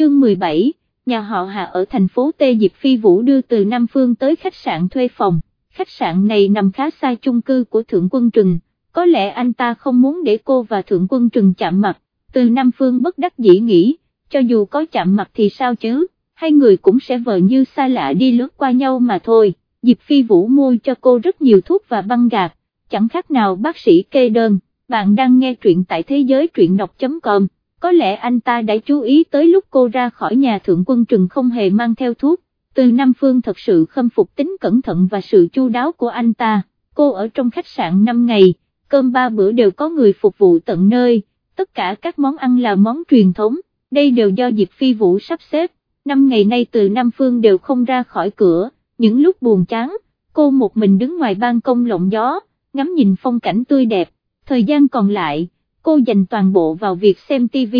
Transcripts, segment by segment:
chương 17, nhà họ Hạ ở thành phố Tê Diệp Phi Vũ đưa từ Nam Phương tới khách sạn thuê phòng, khách sạn này nằm khá xa chung cư của Thượng Quân Trừng, có lẽ anh ta không muốn để cô và Thượng Quân Trừng chạm mặt, từ Nam Phương bất đắc dĩ nghĩ, cho dù có chạm mặt thì sao chứ, hai người cũng sẽ vờ như xa lạ đi lướt qua nhau mà thôi, Diệp Phi Vũ mua cho cô rất nhiều thuốc và băng gạc, chẳng khác nào bác sĩ kê đơn, bạn đang nghe truyện tại thế giới truyện đọc.com có lẽ anh ta đã chú ý tới lúc cô ra khỏi nhà thượng quân trừng không hề mang theo thuốc, từ Nam Phương thật sự khâm phục tính cẩn thận và sự chu đáo của anh ta, cô ở trong khách sạn 5 ngày, cơm ba bữa đều có người phục vụ tận nơi, tất cả các món ăn là món truyền thống, đây đều do Diệp Phi Vũ sắp xếp, năm ngày nay từ Nam Phương đều không ra khỏi cửa, những lúc buồn chán, cô một mình đứng ngoài ban công lộng gió, ngắm nhìn phong cảnh tươi đẹp, thời gian còn lại cô dành toàn bộ vào việc xem TV,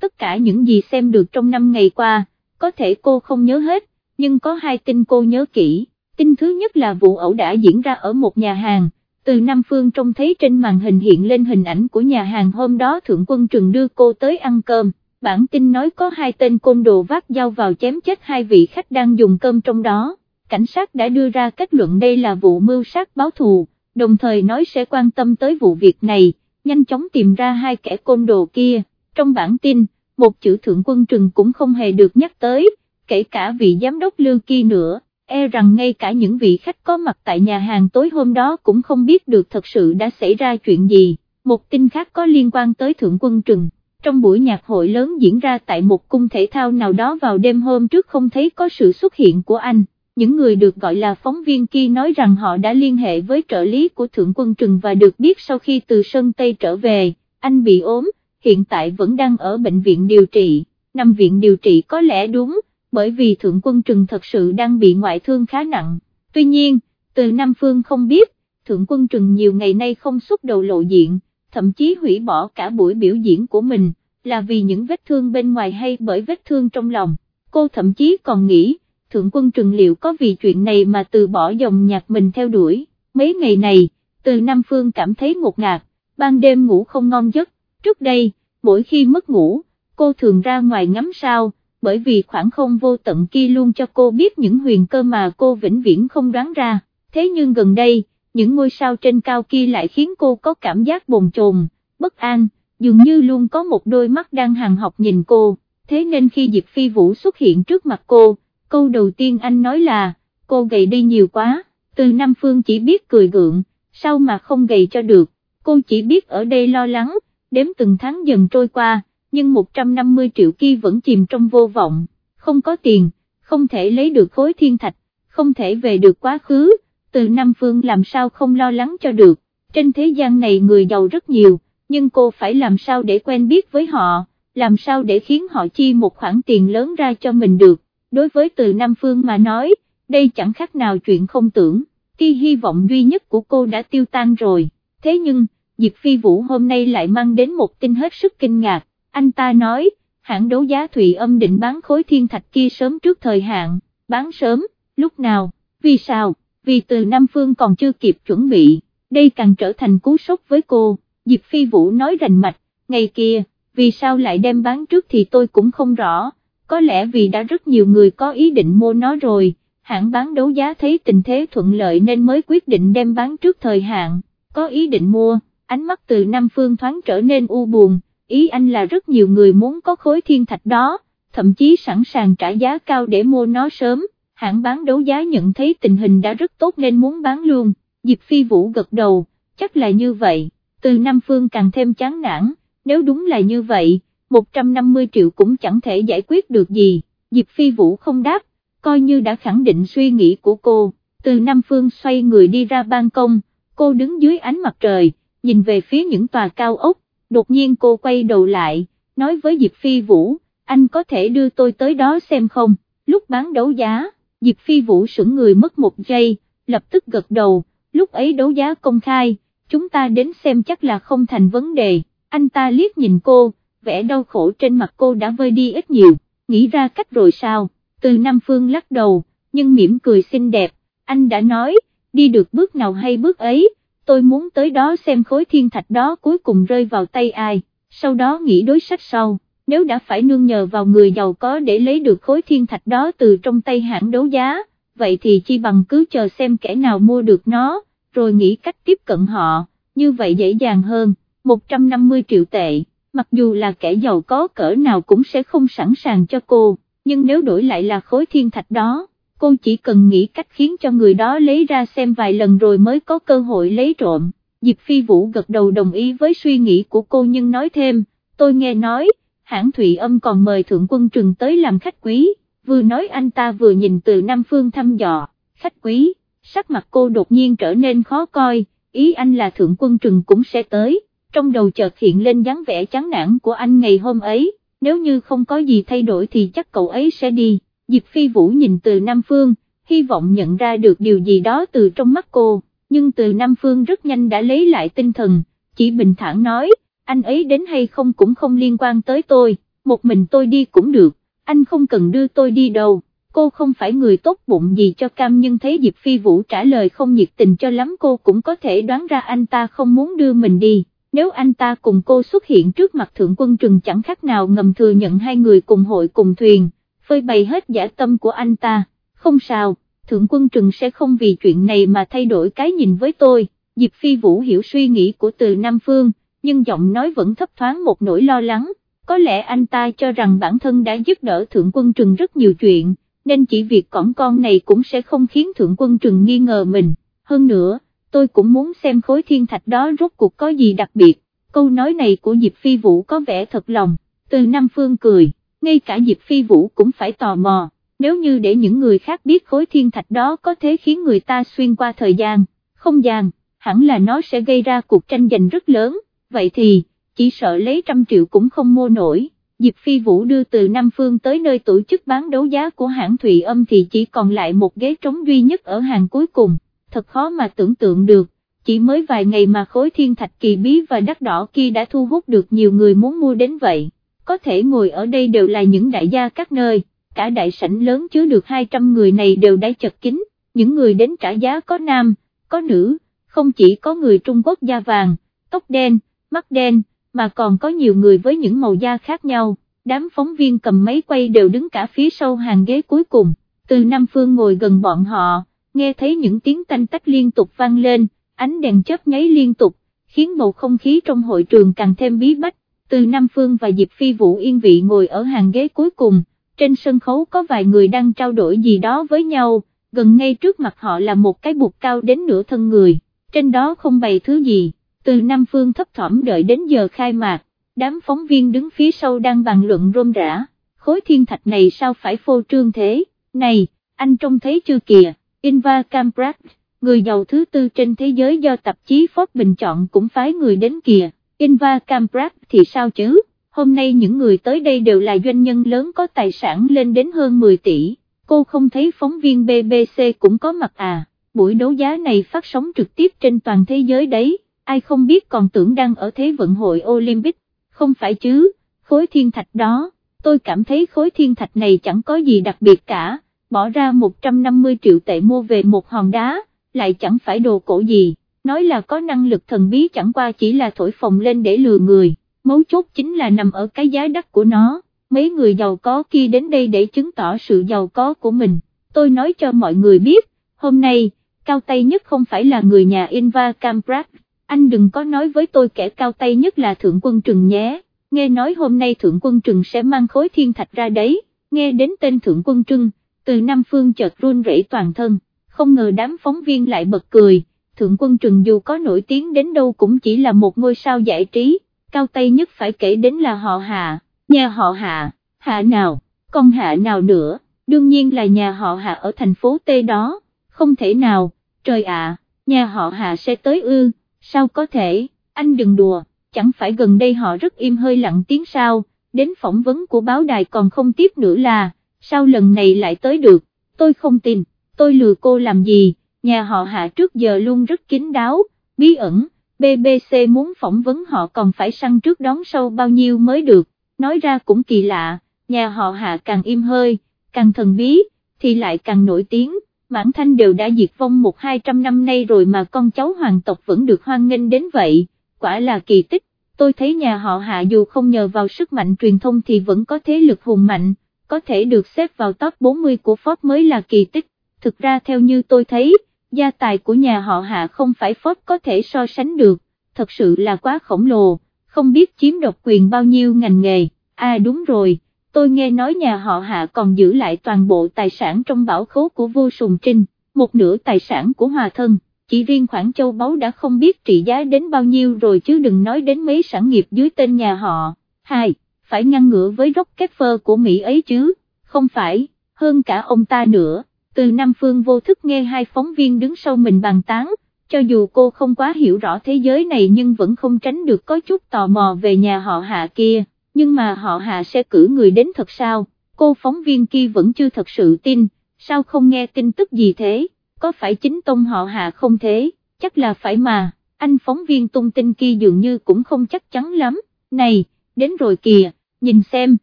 tất cả những gì xem được trong năm ngày qua, có thể cô không nhớ hết, nhưng có hai tin cô nhớ kỹ, tin thứ nhất là vụ ẩu đã diễn ra ở một nhà hàng, từ Nam Phương trông thấy trên màn hình hiện lên hình ảnh của nhà hàng hôm đó Thượng Quân Trừng đưa cô tới ăn cơm, bản tin nói có hai tên côn đồ vác dao vào chém chết hai vị khách đang dùng cơm trong đó, cảnh sát đã đưa ra kết luận đây là vụ mưu sát báo thù, đồng thời nói sẽ quan tâm tới vụ việc này nhanh chóng tìm ra hai kẻ côn đồ kia, trong bản tin, một chữ thượng quân trừng cũng không hề được nhắc tới, kể cả vị giám đốc Lưu Kỳ nữa, e rằng ngay cả những vị khách có mặt tại nhà hàng tối hôm đó cũng không biết được thật sự đã xảy ra chuyện gì, một tin khác có liên quan tới thượng quân trừng. Trong buổi nhạc hội lớn diễn ra tại một cung thể thao nào đó vào đêm hôm trước không thấy có sự xuất hiện của anh, những người được gọi là phóng viên kia nói rằng họ đã liên hệ với trợ lý của Thượng Quân Trừng và được biết sau khi từ Sơn Tây trở về, anh bị ốm, hiện tại vẫn đang ở bệnh viện điều trị, nằm viện điều trị có lẽ đúng, bởi vì Thượng Quân Trừng thật sự đang bị ngoại thương khá nặng, tuy nhiên, từ Nam Phương không biết, Thượng Quân Trừng nhiều ngày nay không xuất đầu lộ diện, thậm chí hủy bỏ cả buổi biểu diễn của mình, là vì những vết thương bên ngoài hay bởi vết thương trong lòng, cô thậm chí còn nghĩ, thượng quân trừng liệu có vì chuyện này mà từ bỏ dòng nhạc mình theo đuổi, mấy ngày này, từ Nam Phương cảm thấy ngột ngạt, ban đêm ngủ không ngon giấc, trước đây, mỗi khi mất ngủ, cô thường ra ngoài ngắm sao, bởi vì khoảng không vô tận kia luôn cho cô biết những huyền cơ mà cô vĩnh viễn không đoán ra, thế nhưng gần đây, những ngôi sao trên cao kia lại khiến cô có cảm giác bồn chồn, bất an, dường như luôn có một đôi mắt đang hàng học nhìn cô, thế nên khi Diệp Phi Vũ xuất hiện trước mặt cô, câu đầu tiên anh nói là, cô gầy đi nhiều quá, từ Nam Phương chỉ biết cười gượng, sao mà không gầy cho được, cô chỉ biết ở đây lo lắng, đếm từng tháng dần trôi qua, nhưng 150 triệu kia vẫn chìm trong vô vọng, không có tiền, không thể lấy được khối thiên thạch, không thể về được quá khứ, từ Nam Phương làm sao không lo lắng cho được, trên thế gian này người giàu rất nhiều, nhưng cô phải làm sao để quen biết với họ, làm sao để khiến họ chi một khoản tiền lớn ra cho mình được? Đối với từ Nam Phương mà nói, đây chẳng khác nào chuyện không tưởng, Khi hy vọng duy nhất của cô đã tiêu tan rồi, thế nhưng, Diệp Phi Vũ hôm nay lại mang đến một tin hết sức kinh ngạc, anh ta nói, hãng đấu giá Thụy âm định bán khối thiên thạch kia sớm trước thời hạn, bán sớm, lúc nào, vì sao, vì từ Nam Phương còn chưa kịp chuẩn bị, đây càng trở thành cú sốc với cô, Diệp Phi Vũ nói rành mạch, ngày kia, vì sao lại đem bán trước thì tôi cũng không rõ có lẽ vì đã rất nhiều người có ý định mua nó rồi, hãng bán đấu giá thấy tình thế thuận lợi nên mới quyết định đem bán trước thời hạn, có ý định mua, ánh mắt từ Nam Phương thoáng trở nên u buồn, ý anh là rất nhiều người muốn có khối thiên thạch đó, thậm chí sẵn sàng trả giá cao để mua nó sớm, hãng bán đấu giá nhận thấy tình hình đã rất tốt nên muốn bán luôn, Diệp Phi Vũ gật đầu, chắc là như vậy, từ Nam Phương càng thêm chán nản, nếu đúng là như vậy 150 triệu cũng chẳng thể giải quyết được gì, Diệp Phi Vũ không đáp, coi như đã khẳng định suy nghĩ của cô, từ Nam Phương xoay người đi ra ban công, cô đứng dưới ánh mặt trời, nhìn về phía những tòa cao ốc, đột nhiên cô quay đầu lại, nói với Diệp Phi Vũ, anh có thể đưa tôi tới đó xem không, lúc bán đấu giá, Diệp Phi Vũ sững người mất một giây, lập tức gật đầu, lúc ấy đấu giá công khai, chúng ta đến xem chắc là không thành vấn đề, anh ta liếc nhìn cô, vẻ đau khổ trên mặt cô đã vơi đi ít nhiều, nghĩ ra cách rồi sao, từ Nam Phương lắc đầu, nhưng mỉm cười xinh đẹp, anh đã nói, đi được bước nào hay bước ấy, tôi muốn tới đó xem khối thiên thạch đó cuối cùng rơi vào tay ai, sau đó nghĩ đối sách sau, nếu đã phải nương nhờ vào người giàu có để lấy được khối thiên thạch đó từ trong tay hãng đấu giá, vậy thì chi bằng cứ chờ xem kẻ nào mua được nó, rồi nghĩ cách tiếp cận họ, như vậy dễ dàng hơn, 150 triệu tệ, mặc dù là kẻ giàu có cỡ nào cũng sẽ không sẵn sàng cho cô, nhưng nếu đổi lại là khối thiên thạch đó, cô chỉ cần nghĩ cách khiến cho người đó lấy ra xem vài lần rồi mới có cơ hội lấy trộm. Diệp Phi Vũ gật đầu đồng ý với suy nghĩ của cô nhưng nói thêm, tôi nghe nói, hãng Thụy Âm còn mời Thượng Quân Trừng tới làm khách quý, vừa nói anh ta vừa nhìn từ Nam Phương thăm dò, khách quý, sắc mặt cô đột nhiên trở nên khó coi, ý anh là Thượng Quân Trừng cũng sẽ tới, trong đầu chợt hiện lên dáng vẻ chán nản của anh ngày hôm ấy, nếu như không có gì thay đổi thì chắc cậu ấy sẽ đi, Diệp Phi Vũ nhìn từ Nam Phương, hy vọng nhận ra được điều gì đó từ trong mắt cô, nhưng từ Nam Phương rất nhanh đã lấy lại tinh thần, chỉ bình thản nói, anh ấy đến hay không cũng không liên quan tới tôi, một mình tôi đi cũng được, anh không cần đưa tôi đi đâu, cô không phải người tốt bụng gì cho cam nhưng thấy Diệp Phi Vũ trả lời không nhiệt tình cho lắm cô cũng có thể đoán ra anh ta không muốn đưa mình đi, nếu anh ta cùng cô xuất hiện trước mặt Thượng Quân Trừng chẳng khác nào ngầm thừa nhận hai người cùng hội cùng thuyền, phơi bày hết giả tâm của anh ta, không sao, Thượng Quân Trừng sẽ không vì chuyện này mà thay đổi cái nhìn với tôi, Diệp Phi Vũ hiểu suy nghĩ của từ Nam Phương nhưng giọng nói vẫn thấp thoáng một nỗi lo lắng, có lẽ anh ta cho rằng bản thân đã giúp đỡ Thượng Quân Trừng rất nhiều chuyện, nên chỉ việc cõng con này cũng sẽ không khiến Thượng Quân Trừng nghi ngờ mình, hơn nữa, tôi cũng muốn xem khối thiên thạch đó rốt cuộc có gì đặc biệt, câu nói này của Diệp Phi Vũ có vẻ thật lòng, từ Nam Phương cười, ngay cả Diệp Phi Vũ cũng phải tò mò, nếu như để những người khác biết khối thiên thạch đó có thể khiến người ta xuyên qua thời gian, không gian, hẳn là nó sẽ gây ra cuộc tranh giành rất lớn. Vậy thì, chỉ sợ lấy trăm triệu cũng không mua nổi. Diệp Phi Vũ đưa từ Nam Phương tới nơi tổ chức bán đấu giá của hãng Thụy Âm thì chỉ còn lại một ghế trống duy nhất ở hàng cuối cùng, thật khó mà tưởng tượng được, chỉ mới vài ngày mà khối thiên thạch kỳ bí và đắt đỏ kia đã thu hút được nhiều người muốn mua đến vậy, có thể ngồi ở đây đều là những đại gia các nơi, cả đại sảnh lớn chứa được 200 người này đều đã chật kín, những người đến trả giá có nam, có nữ, không chỉ có người Trung Quốc da vàng, tóc đen, mắt đen, mà còn có nhiều người với những màu da khác nhau, đám phóng viên cầm máy quay đều đứng cả phía sau hàng ghế cuối cùng, từ Nam Phương ngồi gần bọn họ, nghe thấy những tiếng tanh tách liên tục vang lên, ánh đèn chớp nháy liên tục, khiến bầu không khí trong hội trường càng thêm bí bách, từ Nam Phương và Diệp Phi Vũ yên vị ngồi ở hàng ghế cuối cùng, trên sân khấu có vài người đang trao đổi gì đó với nhau, gần ngay trước mặt họ là một cái bục cao đến nửa thân người, trên đó không bày thứ gì. Từ Nam Phương thấp thỏm đợi đến giờ khai mạc, đám phóng viên đứng phía sau đang bàn luận rôm rã, khối thiên thạch này sao phải phô trương thế, này, anh trông thấy chưa kìa, Inva Kamprad, người giàu thứ tư trên thế giới do tạp chí Forbes bình chọn cũng phái người đến kìa, Inva Kamprad thì sao chứ, hôm nay những người tới đây đều là doanh nhân lớn có tài sản lên đến hơn 10 tỷ, cô không thấy phóng viên BBC cũng có mặt à, buổi đấu giá này phát sóng trực tiếp trên toàn thế giới đấy. Ai không biết còn tưởng đang ở Thế vận hội Olympic, không phải chứ, khối thiên thạch đó, tôi cảm thấy khối thiên thạch này chẳng có gì đặc biệt cả, bỏ ra 150 triệu tệ mua về một hòn đá, lại chẳng phải đồ cổ gì, nói là có năng lực thần bí chẳng qua chỉ là thổi phồng lên để lừa người, mấu chốt chính là nằm ở cái giá đắt của nó, mấy người giàu có kia đến đây để chứng tỏ sự giàu có của mình, tôi nói cho mọi người biết, hôm nay, cao tay nhất không phải là người nhà Inva Camprat, anh đừng có nói với tôi kẻ cao tay nhất là Thượng Quân Trừng nhé, nghe nói hôm nay Thượng Quân Trừng sẽ mang khối thiên thạch ra đấy, nghe đến tên Thượng Quân Trừng, từ Nam Phương chợt run rẩy toàn thân, không ngờ đám phóng viên lại bật cười, Thượng Quân Trừng dù có nổi tiếng đến đâu cũng chỉ là một ngôi sao giải trí, cao tay nhất phải kể đến là họ Hạ, nhà họ Hạ, Hạ nào, con Hạ nào nữa, đương nhiên là nhà họ Hạ ở thành phố T đó, không thể nào, trời ạ, nhà họ Hạ sẽ tới ư sao có thể, anh đừng đùa, chẳng phải gần đây họ rất im hơi lặng tiếng sao, đến phỏng vấn của báo đài còn không tiếp nữa là, sao lần này lại tới được, tôi không tin, tôi lừa cô làm gì, nhà họ hạ trước giờ luôn rất kín đáo, bí ẩn, BBC muốn phỏng vấn họ còn phải săn trước đón sau bao nhiêu mới được, nói ra cũng kỳ lạ, nhà họ hạ càng im hơi, càng thần bí, thì lại càng nổi tiếng. Mãn thanh đều đã diệt vong một hai trăm năm nay rồi mà con cháu hoàng tộc vẫn được hoan nghênh đến vậy, quả là kỳ tích, tôi thấy nhà họ hạ dù không nhờ vào sức mạnh truyền thông thì vẫn có thế lực hùng mạnh, có thể được xếp vào top 40 của Forbes mới là kỳ tích, thực ra theo như tôi thấy, gia tài của nhà họ hạ không phải Forbes có thể so sánh được, thật sự là quá khổng lồ, không biết chiếm độc quyền bao nhiêu ngành nghề, à đúng rồi, tôi nghe nói nhà họ hạ còn giữ lại toàn bộ tài sản trong bảo khố của vô sùng trinh, một nửa tài sản của hòa thân chỉ riêng khoản châu báu đã không biết trị giá đến bao nhiêu rồi chứ đừng nói đến mấy sản nghiệp dưới tên nhà họ. 2. Phải ngăn ngửa với Rockefeller của Mỹ ấy chứ, không phải, hơn cả ông ta nữa. Từ Nam Phương vô thức nghe hai phóng viên đứng sau mình bàn tán, cho dù cô không quá hiểu rõ thế giới này nhưng vẫn không tránh được có chút tò mò về nhà họ hạ kia, nhưng mà họ hạ sẽ cử người đến thật sao, cô phóng viên kia vẫn chưa thật sự tin, sao không nghe tin tức gì thế? có phải chính tông họ hạ không thế, chắc là phải mà, anh phóng viên tung tin kia dường như cũng không chắc chắn lắm, này, đến rồi kìa, nhìn xem,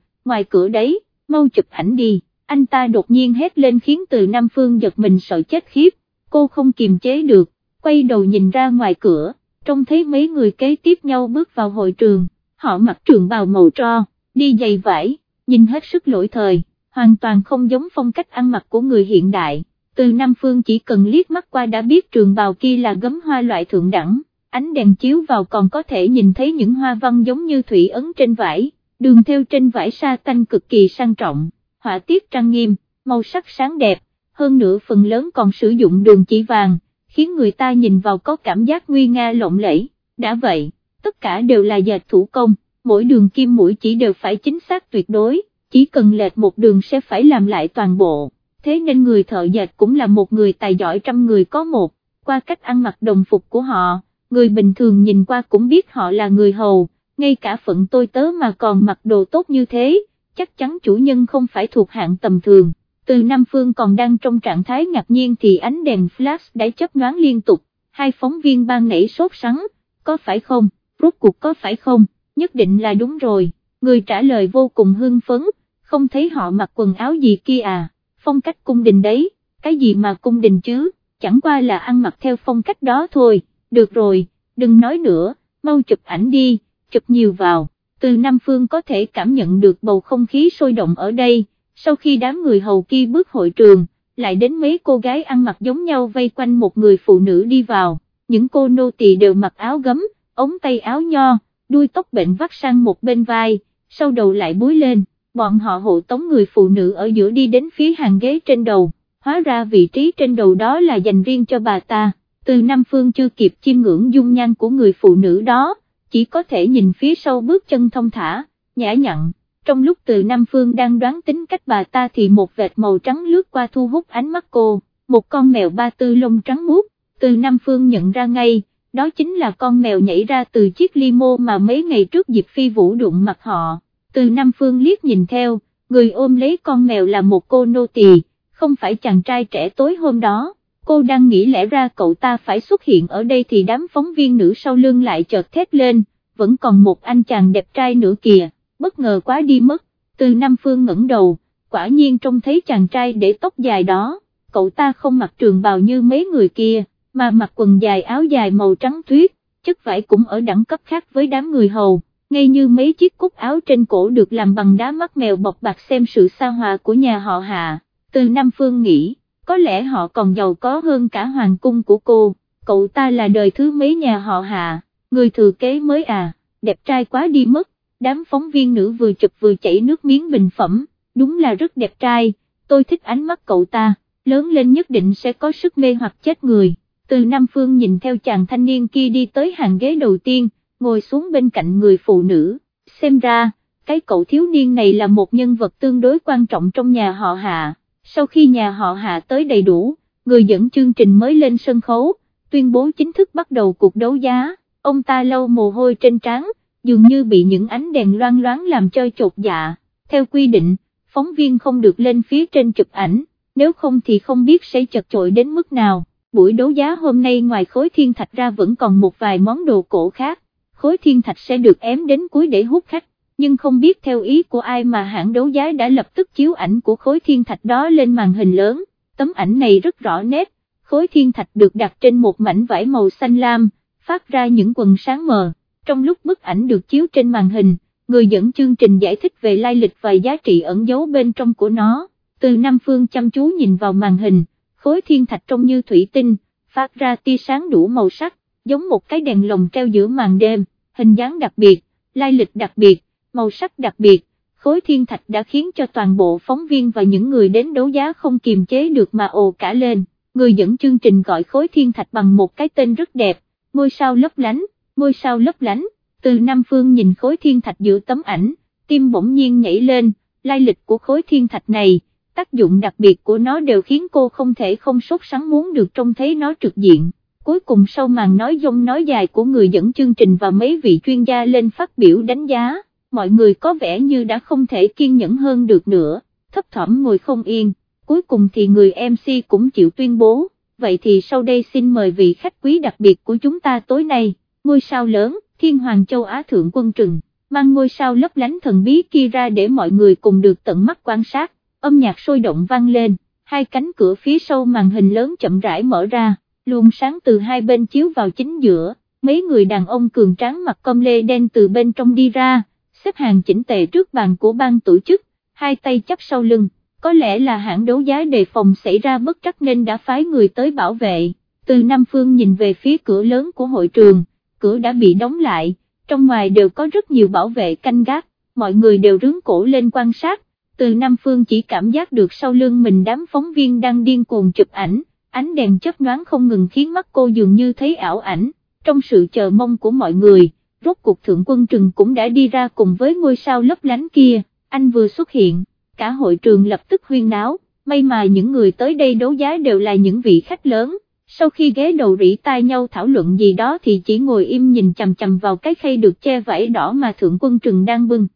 ngoài cửa đấy, mau chụp ảnh đi, anh ta đột nhiên hét lên khiến từ Nam Phương giật mình sợ chết khiếp, cô không kiềm chế được, quay đầu nhìn ra ngoài cửa, trông thấy mấy người kế tiếp nhau bước vào hội trường, họ mặc trường bào màu tro, đi giày vải, nhìn hết sức lỗi thời, hoàn toàn không giống phong cách ăn mặc của người hiện đại. Từ Nam Phương chỉ cần liếc mắt qua đã biết trường bào kia là gấm hoa loại thượng đẳng, ánh đèn chiếu vào còn có thể nhìn thấy những hoa văn giống như thủy ấn trên vải, đường theo trên vải sa tanh cực kỳ sang trọng, họa tiết trang nghiêm, màu sắc sáng đẹp, hơn nữa phần lớn còn sử dụng đường chỉ vàng, khiến người ta nhìn vào có cảm giác nguy nga lộng lẫy, đã vậy, tất cả đều là dệt thủ công, mỗi đường kim mũi chỉ đều phải chính xác tuyệt đối, chỉ cần lệch một đường sẽ phải làm lại toàn bộ. Thế nên người thợ dệt cũng là một người tài giỏi trăm người có một, qua cách ăn mặc đồng phục của họ, người bình thường nhìn qua cũng biết họ là người hầu, ngay cả phận tôi tớ mà còn mặc đồ tốt như thế, chắc chắn chủ nhân không phải thuộc hạng tầm thường. Từ Nam Phương còn đang trong trạng thái ngạc nhiên thì ánh đèn flash đã chớp nhoáng liên tục, hai phóng viên ban nảy sốt sắng, có phải không, rốt cuộc có phải không, nhất định là đúng rồi, người trả lời vô cùng hưng phấn, không thấy họ mặc quần áo gì kia à? Phong cách cung đình đấy, cái gì mà cung đình chứ, chẳng qua là ăn mặc theo phong cách đó thôi, được rồi, đừng nói nữa, mau chụp ảnh đi, chụp nhiều vào, từ Nam Phương có thể cảm nhận được bầu không khí sôi động ở đây, sau khi đám người hầu kia bước hội trường, lại đến mấy cô gái ăn mặc giống nhau vây quanh một người phụ nữ đi vào, những cô nô tỳ đều mặc áo gấm, ống tay áo nho, đuôi tóc bệnh vắt sang một bên vai, sau đầu lại búi lên bọn họ hộ tống người phụ nữ ở giữa đi đến phía hàng ghế trên đầu, hóa ra vị trí trên đầu đó là dành riêng cho bà ta, từ Nam Phương chưa kịp chiêm ngưỡng dung nhan của người phụ nữ đó, chỉ có thể nhìn phía sau bước chân thông thả, nhã nhặn, trong lúc từ Nam Phương đang đoán tính cách bà ta thì một vệt màu trắng lướt qua thu hút ánh mắt cô, một con mèo ba tư lông trắng muốt, từ Nam Phương nhận ra ngay, đó chính là con mèo nhảy ra từ chiếc limo mà mấy ngày trước Diệp Phi Vũ đụng mặt họ. Từ Nam Phương liếc nhìn theo, người ôm lấy con mèo là một cô nô tỳ, không phải chàng trai trẻ tối hôm đó, cô đang nghĩ lẽ ra cậu ta phải xuất hiện ở đây thì đám phóng viên nữ sau lưng lại chợt thét lên, vẫn còn một anh chàng đẹp trai nữa kìa, bất ngờ quá đi mất, từ Nam Phương ngẩng đầu, quả nhiên trông thấy chàng trai để tóc dài đó, cậu ta không mặc trường bào như mấy người kia, mà mặc quần dài áo dài màu trắng tuyết, chất vải cũng ở đẳng cấp khác với đám người hầu ngay như mấy chiếc cúc áo trên cổ được làm bằng đá mắt mèo bọc bạc xem sự xa hòa của nhà họ Hạ, từ Nam Phương nghĩ, có lẽ họ còn giàu có hơn cả hoàng cung của cô, cậu ta là đời thứ mấy nhà họ Hạ, người thừa kế mới à, đẹp trai quá đi mất, đám phóng viên nữ vừa chụp vừa chảy nước miếng bình phẩm, đúng là rất đẹp trai, tôi thích ánh mắt cậu ta, lớn lên nhất định sẽ có sức mê hoặc chết người, từ Nam Phương nhìn theo chàng thanh niên kia đi tới hàng ghế đầu tiên, ngồi xuống bên cạnh người phụ nữ, xem ra, cái cậu thiếu niên này là một nhân vật tương đối quan trọng trong nhà họ Hạ, sau khi nhà họ Hạ tới đầy đủ, người dẫn chương trình mới lên sân khấu, tuyên bố chính thức bắt đầu cuộc đấu giá, ông ta lâu mồ hôi trên trán, dường như bị những ánh đèn loan loáng làm cho chột dạ, theo quy định, phóng viên không được lên phía trên chụp ảnh, nếu không thì không biết sẽ chật chội đến mức nào. Buổi đấu giá hôm nay ngoài khối thiên thạch ra vẫn còn một vài món đồ cổ khác, khối thiên thạch sẽ được ém đến cuối để hút khách, nhưng không biết theo ý của ai mà hãng đấu giá đã lập tức chiếu ảnh của khối thiên thạch đó lên màn hình lớn, tấm ảnh này rất rõ nét, khối thiên thạch được đặt trên một mảnh vải màu xanh lam, phát ra những quần sáng mờ, trong lúc bức ảnh được chiếu trên màn hình, người dẫn chương trình giải thích về lai lịch và giá trị ẩn giấu bên trong của nó, từ Nam Phương chăm chú nhìn vào màn hình, khối thiên thạch trông như thủy tinh, phát ra tia sáng đủ màu sắc, giống một cái đèn lồng treo giữa màn đêm, hình dáng đặc biệt, lai lịch đặc biệt, màu sắc đặc biệt, khối thiên thạch đã khiến cho toàn bộ phóng viên và những người đến đấu giá không kiềm chế được mà ồ cả lên, người dẫn chương trình gọi khối thiên thạch bằng một cái tên rất đẹp, ngôi sao lấp lánh, ngôi sao lấp lánh, từ Nam Phương nhìn khối thiên thạch giữa tấm ảnh, tim bỗng nhiên nhảy lên, lai lịch của khối thiên thạch này, tác dụng đặc biệt của nó đều khiến cô không thể không sốt sắng muốn được trông thấy nó trực diện. Cuối cùng sau màn nói dông nói dài của người dẫn chương trình và mấy vị chuyên gia lên phát biểu đánh giá, mọi người có vẻ như đã không thể kiên nhẫn hơn được nữa, thấp thỏm ngồi không yên, cuối cùng thì người MC cũng chịu tuyên bố, vậy thì sau đây xin mời vị khách quý đặc biệt của chúng ta tối nay, ngôi sao lớn, Thiên Hoàng Châu Á Thượng Quân Trừng, mang ngôi sao lấp lánh thần bí kia ra để mọi người cùng được tận mắt quan sát, âm nhạc sôi động vang lên, hai cánh cửa phía sau màn hình lớn chậm rãi mở ra, luồng sáng từ hai bên chiếu vào chính giữa, mấy người đàn ông cường tráng mặc com lê đen từ bên trong đi ra, xếp hàng chỉnh tề trước bàn của ban tổ chức, hai tay chắp sau lưng, có lẽ là hãng đấu giá đề phòng xảy ra bất trắc nên đã phái người tới bảo vệ, từ Nam Phương nhìn về phía cửa lớn của hội trường, cửa đã bị đóng lại, trong ngoài đều có rất nhiều bảo vệ canh gác, mọi người đều rướng cổ lên quan sát, từ Nam Phương chỉ cảm giác được sau lưng mình đám phóng viên đang điên cuồng chụp ảnh, ánh đèn chớp nhoáng không ngừng khiến mắt cô dường như thấy ảo ảnh, trong sự chờ mong của mọi người, rốt cuộc thượng quân trừng cũng đã đi ra cùng với ngôi sao lấp lánh kia, anh vừa xuất hiện, cả hội trường lập tức huyên náo, may mà những người tới đây đấu giá đều là những vị khách lớn, sau khi ghé đầu rỉ tai nhau thảo luận gì đó thì chỉ ngồi im nhìn chằm chằm vào cái khay được che vải đỏ mà thượng quân trừng đang bưng.